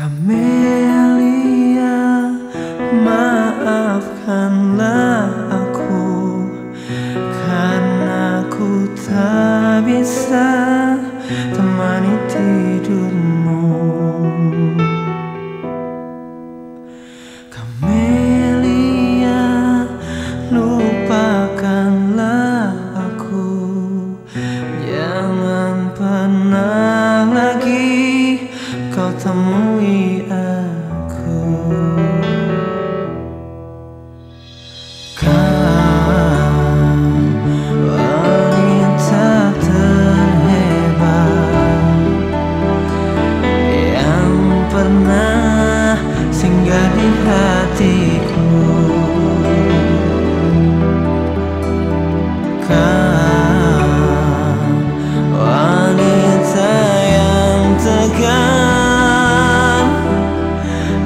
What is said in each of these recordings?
Kamelia, maafkanlah aku Karena ku tak bisa temani tidurmu singgah di hatiku. Kau wanita yang tegar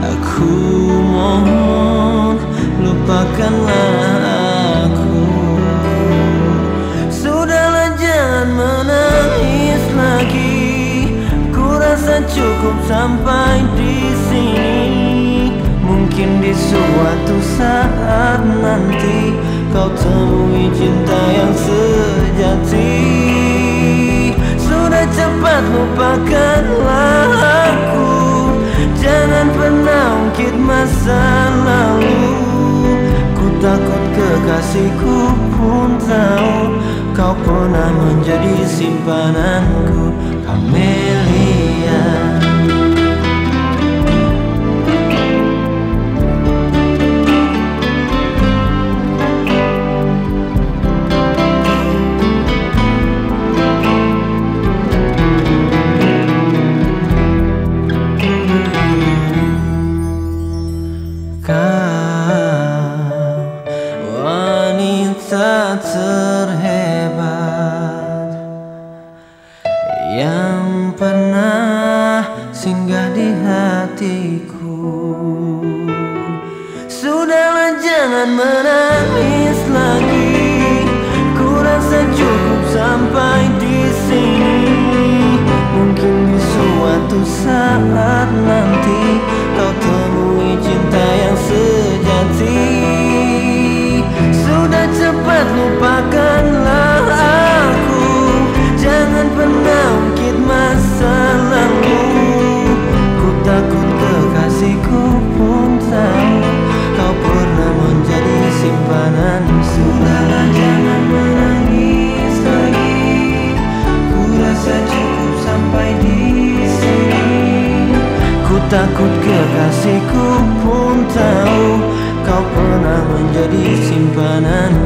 Aku mohon lupakanlah aku. Sudahlah jangan menangis lagi. Ku rasa cukup sampai di sini Mungkin di suatu saat nanti Kau temui cinta yang sejati. Sudah cepat lupakanlah aku Jangan pernah ungkit masa lalu. Ku takut kekasihku pun tahu Kau pernah menjadi simpananku wanita terhebat Yang pernah singgah di hatiku. Sudahlah jangan menangis lagi. Ku rasa cukup sampai di sini. Mungkin di suatu saat Takut kekasihku pun tahu Kau pernah menjadi simpanan Sudahlah jangan menangis lagi. Ku rasa cukup sampai di sini. Ku takut kekasihku pun tahu Kau pernah menjadi simpananku Kamu